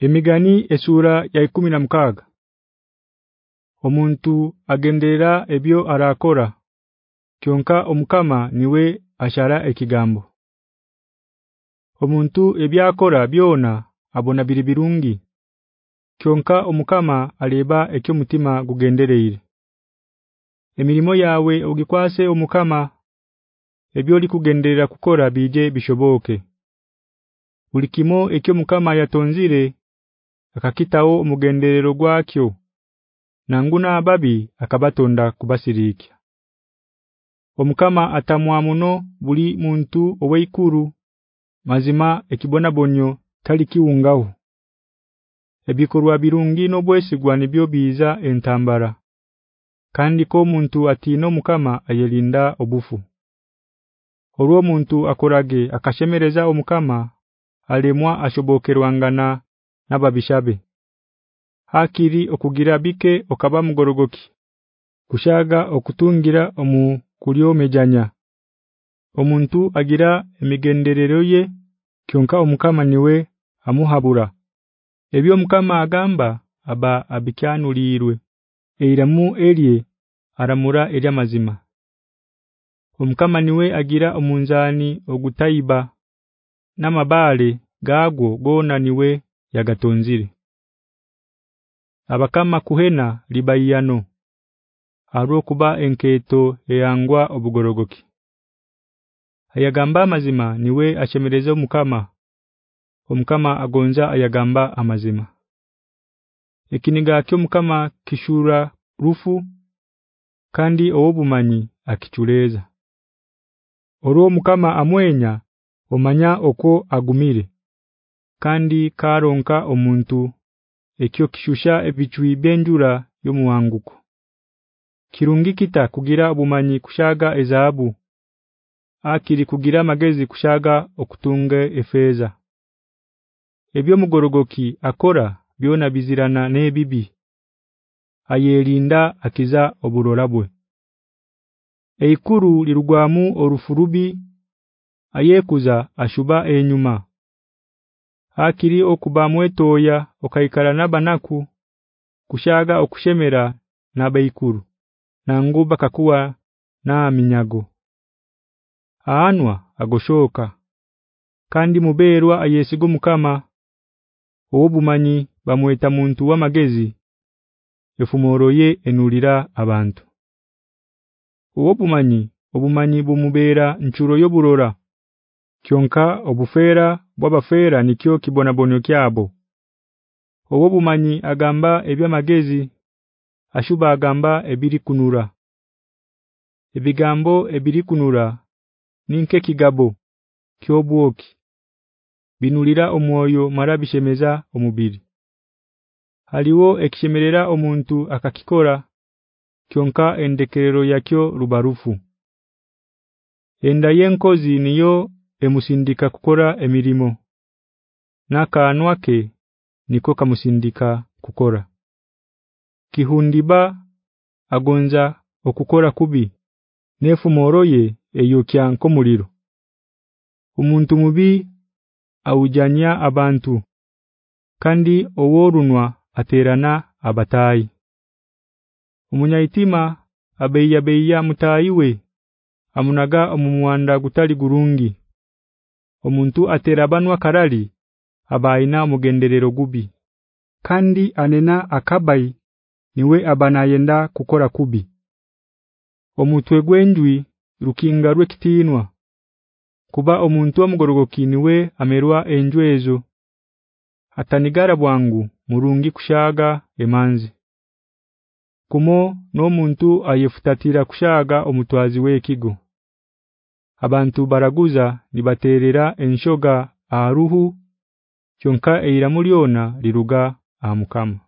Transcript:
Emigani esura ya 16 Omuntu agendera ebyo arakora. Kyonka omukama niwe ashara ekigambo. Omuntu ebyakora byona abona biri birungi. Kyonka omukama aleba ekyo mutima gugendereere Emirimo yawe ogikwase omukama ebyo likugenderera kukora bije bishoboke. Bulikimo ekyo mukama yatonzire akakitawo omugenderero gwakyo nanguna ababi akabatonda kubasirikya Omukama atamwa muno buli muntu oweikuru mazima ekibona bonyo tali kiungaho Ebikorwa birungi nobwesigwa nibyo biza entambara kandi ko muntu atino mukama ayelinda obufu. Olwo muntu akorage akashemereza omukama alemwa ashobokerwangana nababishabe Hakiri okugira bike okaba mugorogoki. Kushaga okutungira omu kulyomejanya. Omuntu agira emigenderero ye kyonka omukama niwe amuhabura. Ebyo mukama agamba aba abikyanulirwe. Eiramu elie aramura elia mazima. Omukama niwe agira omunzani ogutaiba. Namabale gago gona niwe yagatonzire Abakama kuhena libayano Aro kuba enketo eyangwa obugorogoki. Ayagamba amazima niwe achemereze omukama. Omukama agonza ayagamba amazima. Ekiniga akyo omukama kishura rufu kandi obumanyi akichuleza. Oro mukama amwenya omanya oko agumire kandi karonka omuntu ekyo kishusha ebichwi benjura yomuwanguko. Kirungi kita kugira obumanyi kushaga ezahabu akiri kugira magezi kushaga okutunga efeza Ebyo mugorogoki akora byona bizirana nebibi Ayelinda akiza oburorabwe Eikuru lirugwamu orufurubi ayekuza ashuba enyuma Akiri okuba mwetoya okaikara nabanaku kushaga okushemera nabaikuru na nguba kakuwa na minyago. Aanwa agoshoka kandi muberwa ayesigo mukama obumanyi bamweta muntu wamagezi efumoroye enulira abantu. Obumanyi obumanyi bumubera nchuro yoburora kyonka obufera bwabafera nikyo kibona bonyo kyabo Obumanyi agamba ebyamagezi ashuba agamba ebiri kunura Ebigambo ebiri kunura ninke kigabo kyobwoki. Binulira omwoyo marabishemeza omubiri. Haliwo ekishemerera omuntu akakikora kyonka endekerero yakyo rubarufu. Enda yenkozi niyo emusindika kukora emirimo. Nakanwake niko kamusindika kukora. Kihundiba agonza okukora kubi nefu moroye eyokya nkomuliro. Omuntu mubi aujanya abantu kandi oworunwa aterana abatayi. Umunyaitima abeya beya mutayiwe amunaga omumwanda gutali gurungi Omuntu aterabanwa karali abaina mugenderero gubi. Kandi anena akabai niwe abana yenda kukora kubi. Omutwe gwenjwi rukinga rwekitinwa kuba omuntu omugorogoki niwe amerwa enjwezo atanigara bwangu murungi kushaga emanzi. Kumo no muntu ayefutatira kushaga omutwazi wekigo Abantu baraguza nibaterera enshoga aruhu kyonka eira muliona liruga amukama